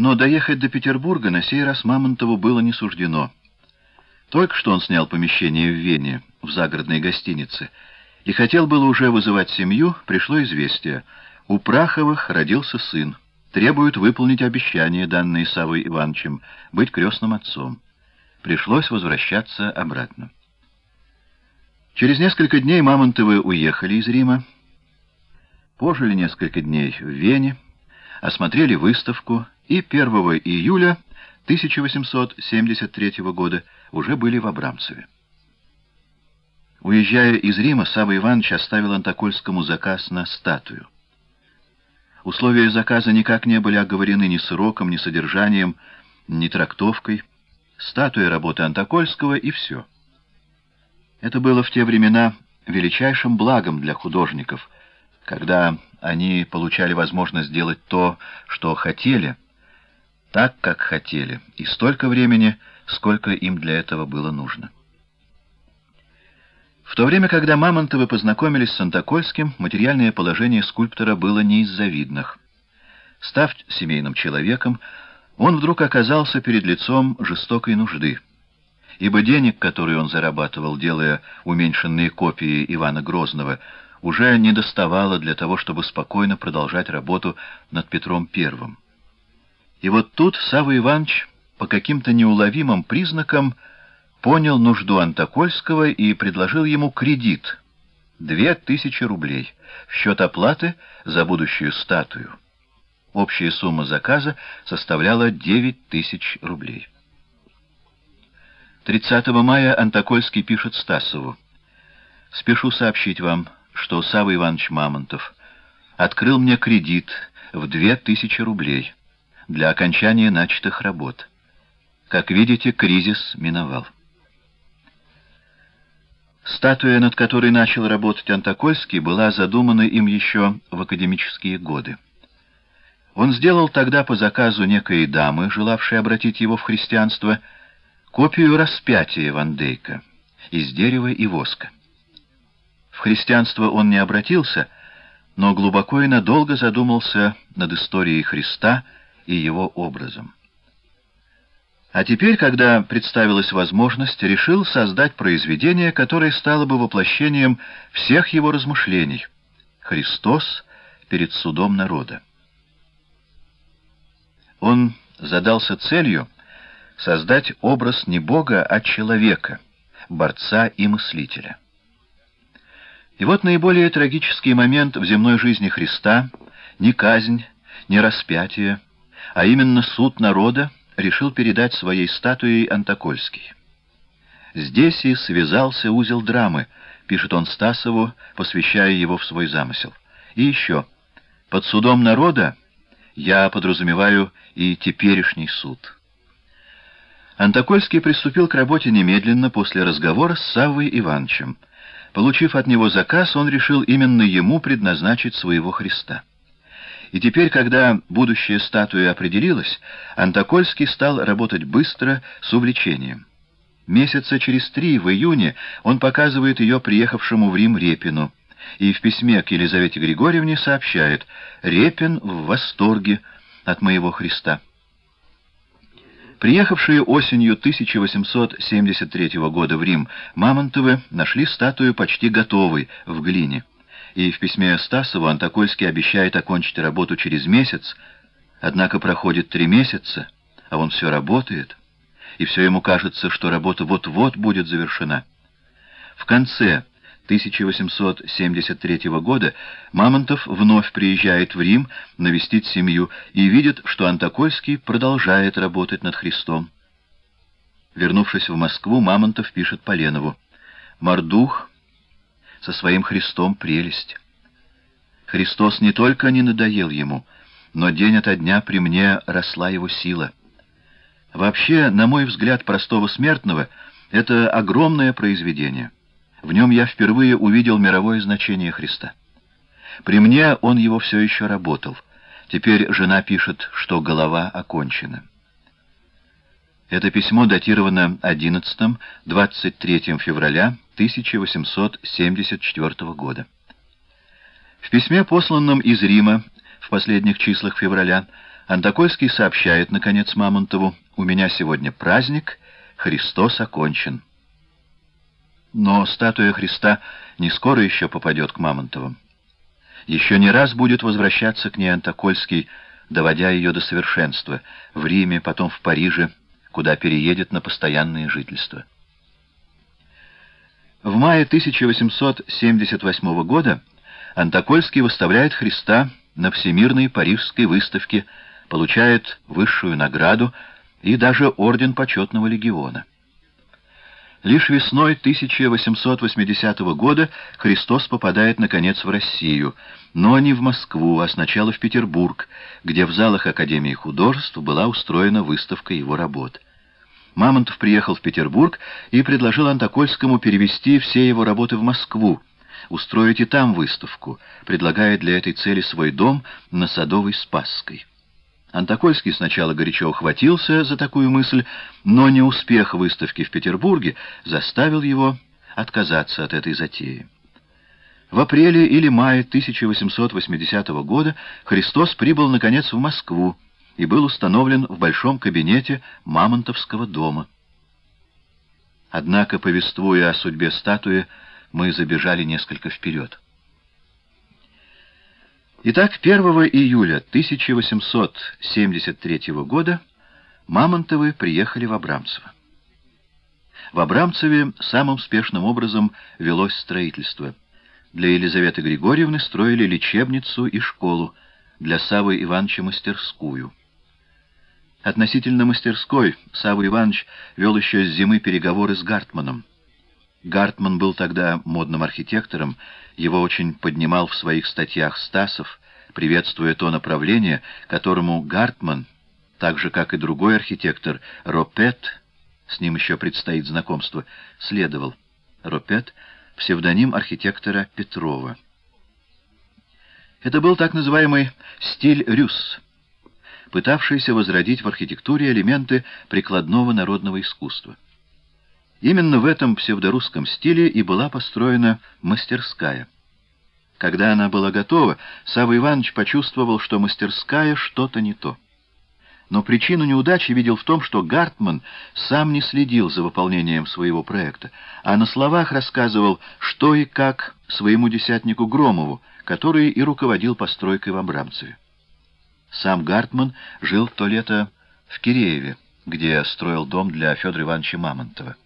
Но доехать до Петербурга на сей раз Мамонтову было не суждено. Только что он снял помещение в Вене, в загородной гостинице, и хотел было уже вызывать семью, пришло известие. У Праховых родился сын. Требуют выполнить обещание, данное Савой Ивановичем, быть крестным отцом. Пришлось возвращаться обратно. Через несколько дней Мамонтовы уехали из Рима, пожили несколько дней в Вене, осмотрели выставку и 1 июля 1873 года уже были в Абрамцеве. Уезжая из Рима, Савва Иванович оставил Антокольскому заказ на статую. Условия заказа никак не были оговорены ни сроком, ни содержанием, ни трактовкой. Статуя работы Антокольского и все. Это было в те времена величайшим благом для художников, когда они получали возможность делать то, что хотели, так, как хотели, и столько времени, сколько им для этого было нужно. В то время, когда Мамонтовы познакомились с Антокольским, материальное положение скульптора было не из завидных. Став семейным человеком, он вдруг оказался перед лицом жестокой нужды, ибо денег, которые он зарабатывал, делая уменьшенные копии Ивана Грозного, уже не доставало для того, чтобы спокойно продолжать работу над Петром Первым. И вот тут Савва Иванович по каким-то неуловимым признакам понял нужду Антокольского и предложил ему кредит — две тысячи рублей в счет оплаты за будущую статую. Общая сумма заказа составляла девять тысяч рублей. 30 мая Антокольский пишет Стасову. «Спешу сообщить вам, что Савва Иванович Мамонтов открыл мне кредит в две тысячи рублей» для окончания начатых работ. Как видите, кризис миновал. Статуя, над которой начал работать Антокольский, была задумана им еще в академические годы. Он сделал тогда по заказу некой дамы, желавшей обратить его в христианство, копию распятия Ван Дейка из дерева и воска. В христианство он не обратился, но глубоко и надолго задумался над историей Христа — и его образом. А теперь, когда представилась возможность, решил создать произведение, которое стало бы воплощением всех его размышлений. Христос перед судом народа. Он задался целью создать образ не Бога, а человека, борца и мыслителя. И вот наиболее трагический момент в земной жизни Христа — не казнь, не распятие, а именно суд народа, решил передать своей статуей Антокольский. Здесь и связался узел драмы, пишет он Стасову, посвящая его в свой замысел. И еще, под судом народа я подразумеваю и теперешний суд. Антокольский приступил к работе немедленно после разговора с Саввой Ивановичем. Получив от него заказ, он решил именно ему предназначить своего Христа. И теперь, когда будущая статуя определилась, Антокольский стал работать быстро, с увлечением. Месяца через три, в июне, он показывает ее приехавшему в Рим Репину, и в письме к Елизавете Григорьевне сообщает «Репин в восторге от моего Христа». Приехавшие осенью 1873 года в Рим Мамонтовы нашли статую почти готовой, в глине и в письме Стасову Антокольский обещает окончить работу через месяц, однако проходит три месяца, а он все работает, и все ему кажется, что работа вот-вот будет завершена. В конце 1873 года Мамонтов вновь приезжает в Рим навестить семью и видит, что Антокольский продолжает работать над Христом. Вернувшись в Москву, Мамонтов пишет Поленову. «Мордух со своим Христом прелесть. Христос не только не надоел ему, но день ото дня при мне росла его сила. Вообще, на мой взгляд, простого смертного — это огромное произведение. В нем я впервые увидел мировое значение Христа. При мне он его все еще работал. Теперь жена пишет, что голова окончена. Это письмо датировано 11-23 февраля 1874 года. В письме, посланном из Рима в последних числах февраля, Антокольский сообщает, наконец, Мамонтову, «У меня сегодня праздник, Христос окончен». Но статуя Христа не скоро еще попадет к Мамонтовым. Еще не раз будет возвращаться к ней Антокольский, доводя ее до совершенства, в Риме, потом в Париже, куда переедет на постоянное жительство. В мае 1878 года Антокольский выставляет Христа на Всемирной Парижской выставке, получает высшую награду и даже орден почетного легиона. Лишь весной 1880 года Христос попадает, наконец, в Россию, но не в Москву, а сначала в Петербург, где в залах Академии художеств была устроена выставка его работ. Мамонтов приехал в Петербург и предложил Антокольскому перевести все его работы в Москву, устроить и там выставку, предлагая для этой цели свой дом на Садовой Спасской. Антокольский сначала горячо ухватился за такую мысль, но неуспех выставки в Петербурге заставил его отказаться от этой затеи. В апреле или мае 1880 года Христос прибыл, наконец, в Москву и был установлен в большом кабинете Мамонтовского дома. Однако, повествуя о судьбе статуи, мы забежали несколько вперед. Итак, 1 июля 1873 года Мамонтовы приехали в Абрамцево. В Абрамцеве самым спешным образом велось строительство. Для Елизаветы Григорьевны строили лечебницу и школу, для Савы Ивановича мастерскую. Относительно мастерской Савва Иванович вел еще с зимы переговоры с Гартманом. Гартман был тогда модным архитектором, его очень поднимал в своих статьях Стасов, приветствуя то направление, которому Гартман, так же, как и другой архитектор Ропет, с ним еще предстоит знакомство, следовал. Ропет — псевдоним архитектора Петрова. Это был так называемый стиль Рюс, пытавшийся возродить в архитектуре элементы прикладного народного искусства. Именно в этом псевдорусском стиле и была построена мастерская. Когда она была готова, Савва Иванович почувствовал, что мастерская что-то не то. Но причину неудачи видел в том, что Гартман сам не следил за выполнением своего проекта, а на словах рассказывал, что и как своему десятнику Громову, который и руководил постройкой в Абрамцеве. Сам Гартман жил в то лето в Кирееве, где строил дом для Федора Ивановича Мамонтова.